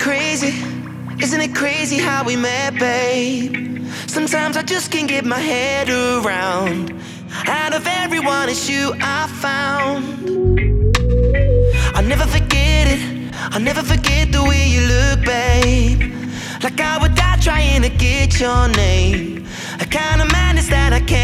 crazy? Isn't it crazy how we met, babe? Sometimes I just can't get my head around. Out of everyone, it's you I found. I'll never forget it. I'll never forget the way you look, babe. Like I would die trying to get your name. A kind of madness that I can't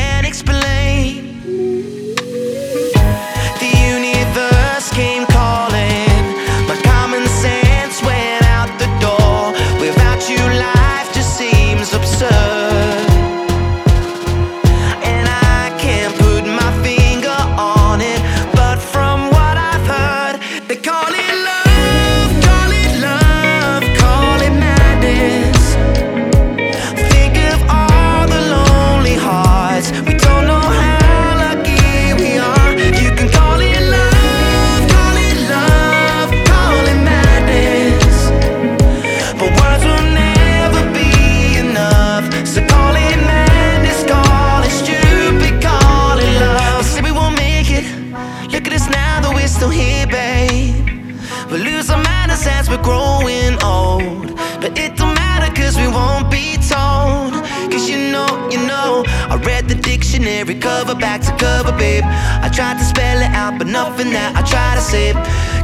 We lose our manners as we're growing old. But it don't matter, cause we won't be told. Cause you know, you know, I read the dictionary cover back to cover, babe. I tried to spell it out, but nothing that I try to say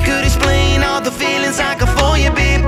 could explain all the feelings I got for you, babe.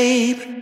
babe.